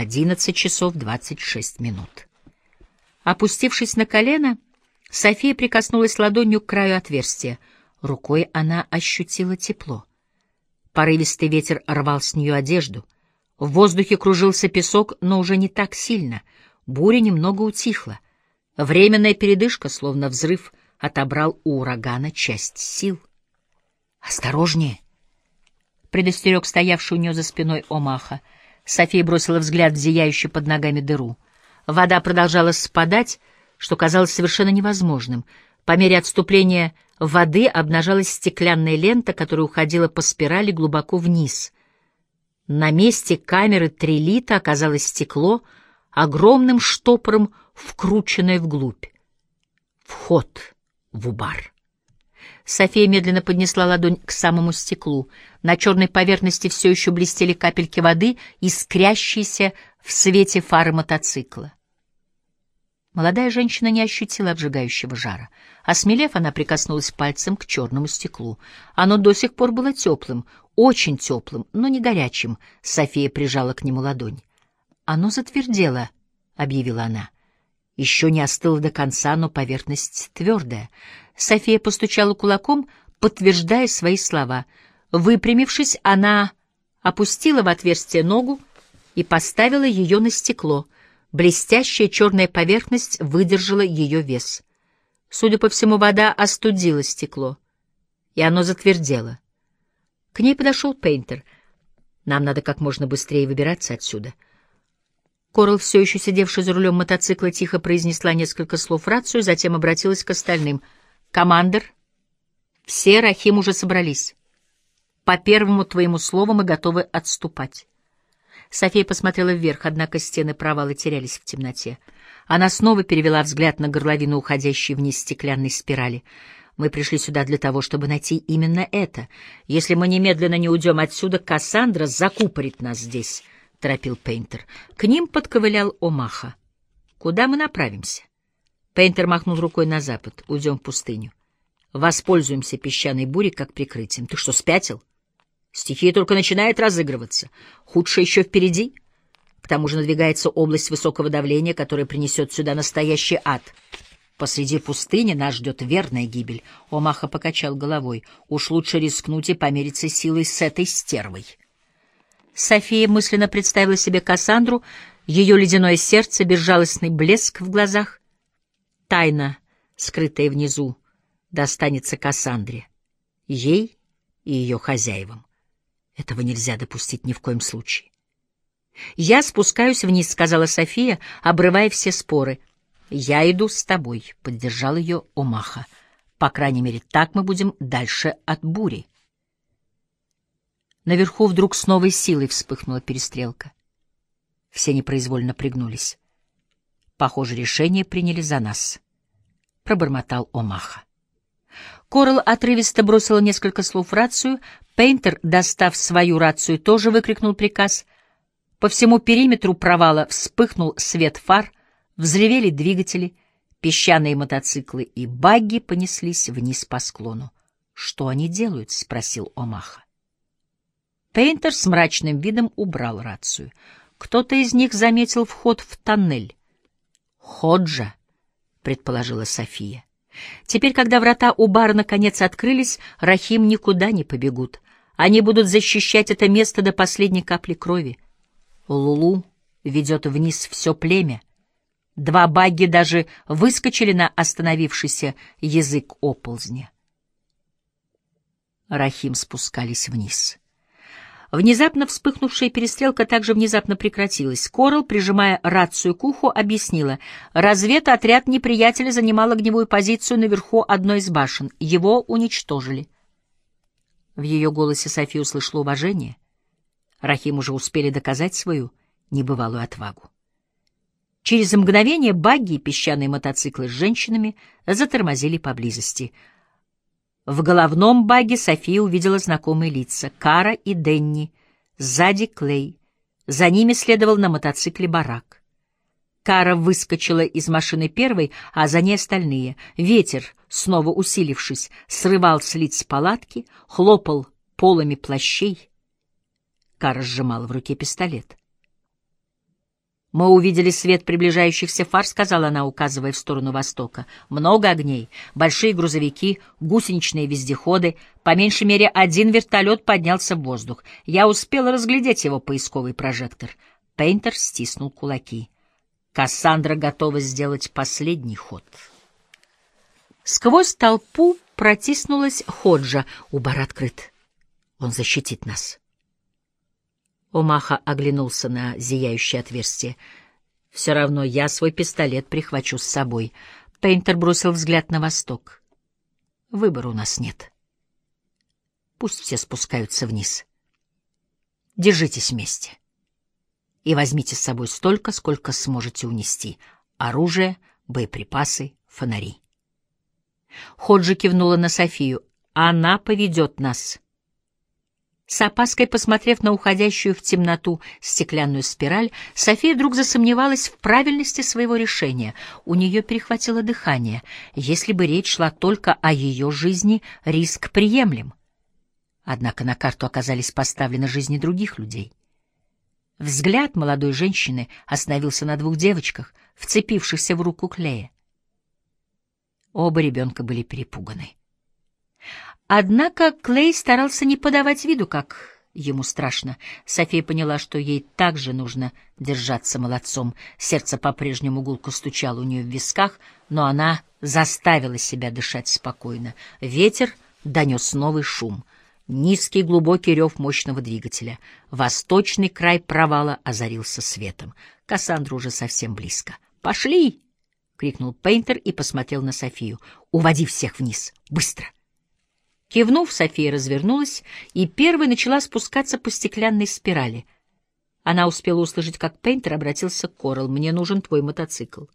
11 часов 26 минут. Опустившись на колено, София прикоснулась ладонью к краю отверстия. Рукой она ощутила тепло. Порывистый ветер рвал с нее одежду. В воздухе кружился песок, но уже не так сильно. Буря немного утихла. Временная передышка, словно взрыв, отобрал у урагана часть сил. «Осторожнее!» — предостерег стоявший у нее за спиной Омаха. София бросила взгляд в зияющую под ногами дыру. Вода продолжала спадать, что казалось совершенно невозможным. По мере отступления воды обнажалась стеклянная лента, которая уходила по спирали глубоко вниз. На месте камеры трилита оказалось стекло, огромным штопором вкрученное вглубь. Вход в убар. София медленно поднесла ладонь к самому стеклу. На черной поверхности все еще блестели капельки воды, искрящиеся в свете фары мотоцикла. Молодая женщина не ощутила обжигающего жара. Осмелев, она прикоснулась пальцем к черному стеклу. Оно до сих пор было теплым, очень теплым, но не горячим. София прижала к нему ладонь. «Оно затвердело», — объявила она. Еще не остыло до конца, но поверхность твердая. София постучала кулаком, подтверждая свои слова. Выпрямившись, она опустила в отверстие ногу и поставила ее на стекло — Блестящая черная поверхность выдержала ее вес. Судя по всему, вода остудила стекло, и оно затвердело. К ней подошел Пейнтер. «Нам надо как можно быстрее выбираться отсюда». Корл, все еще сидевший за рулем мотоцикла, тихо произнесла несколько слов в рацию, затем обратилась к остальным. «Командер, все Рахим уже собрались. По первому твоему слову мы готовы отступать». София посмотрела вверх, однако стены провала терялись в темноте. Она снова перевела взгляд на горловину уходящей вниз стеклянной спирали. «Мы пришли сюда для того, чтобы найти именно это. Если мы немедленно не уйдем отсюда, Кассандра закупорит нас здесь», — торопил Пейнтер. К ним подковылял Омаха. «Куда мы направимся?» Пейнтер махнул рукой на запад. «Уйдем в пустыню. Воспользуемся песчаной бурей как прикрытием. Ты что, спятил?» Стихия только начинает разыгрываться. Худшее еще впереди. К тому же надвигается область высокого давления, которая принесет сюда настоящий ад. Посреди пустыни нас ждет верная гибель. Омаха покачал головой. Уж лучше рискнуть и помериться силой с этой стервой. София мысленно представила себе Кассандру, ее ледяное сердце, безжалостный блеск в глазах. Тайна, скрытая внизу, достанется Кассандре, ей и ее хозяевам. Этого нельзя допустить ни в коем случае. «Я спускаюсь вниз», — сказала София, обрывая все споры. «Я иду с тобой», — поддержал ее Омаха. «По крайней мере, так мы будем дальше от бури». Наверху вдруг с новой силой вспыхнула перестрелка. Все непроизвольно пригнулись. «Похоже, решение приняли за нас», — пробормотал Омаха. Корал отрывисто бросила несколько слов в рацию. Пейнтер, достав свою рацию, тоже выкрикнул приказ. По всему периметру провала вспыхнул свет фар, взревели двигатели, песчаные мотоциклы и багги понеслись вниз по склону. «Что они делают?» — спросил Омаха. Пейнтер с мрачным видом убрал рацию. Кто-то из них заметил вход в тоннель. «Ходжа», — предположила София. Теперь, когда врата у бара наконец открылись, Рахим никуда не побегут. Они будут защищать это место до последней капли крови. Лулу ведет вниз все племя. Два багги даже выскочили на остановившийся язык оползня. Рахим спускались вниз. Внезапно вспыхнувшая перестрелка также внезапно прекратилась. Корал, прижимая рацию к уху, объяснила. Разведотряд неприятеля занимал огневую позицию наверху одной из башен. Его уничтожили. В ее голосе София услышала уважение. Рахим уже успели доказать свою небывалую отвагу. Через мгновение багги и песчаные мотоциклы с женщинами затормозили поблизости — в головном баге София увидела знакомые лица — Кара и Денни, сзади Клей. За ними следовал на мотоцикле барак. Кара выскочила из машины первой, а за ней остальные. Ветер, снова усилившись, срывал с лиц палатки, хлопал полами плащей. Кара сжимала в руке пистолет. «Мы увидели свет приближающихся фар», — сказала она, указывая в сторону востока. «Много огней, большие грузовики, гусеничные вездеходы. По меньшей мере, один вертолет поднялся в воздух. Я успела разглядеть его поисковый прожектор». Пейнтер стиснул кулаки. Кассандра готова сделать последний ход. Сквозь толпу протиснулась Ходжа. Убар открыт. Он защитит нас. Омаха оглянулся на зияющее отверстие. «Все равно я свой пистолет прихвачу с собой». Пейнтер бросил взгляд на восток. «Выбора у нас нет. Пусть все спускаются вниз. Держитесь вместе. И возьмите с собой столько, сколько сможете унести. Оружие, боеприпасы, фонари». Ходжи кивнула на Софию. «Она поведет нас». С опаской посмотрев на уходящую в темноту стеклянную спираль, София вдруг засомневалась в правильности своего решения. У нее перехватило дыхание. Если бы речь шла только о ее жизни, риск приемлем. Однако на карту оказались поставлены жизни других людей. Взгляд молодой женщины остановился на двух девочках, вцепившихся в руку Клея. Оба ребенка были перепуганы. Однако Клей старался не подавать виду, как ему страшно. София поняла, что ей также нужно держаться молодцом. Сердце по-прежнему гулко стучало у нее в висках, но она заставила себя дышать спокойно. Ветер донес новый шум. Низкий глубокий рев мощного двигателя. Восточный край провала озарился светом. Кассандра уже совсем близко. «Пошли!» — крикнул Пейнтер и посмотрел на Софию. «Уводи всех вниз! Быстро!» Кивнув, София развернулась и первой начала спускаться по стеклянной спирали. Она успела услышать, как Пейнтер обратился к Корал. «Мне нужен твой мотоцикл».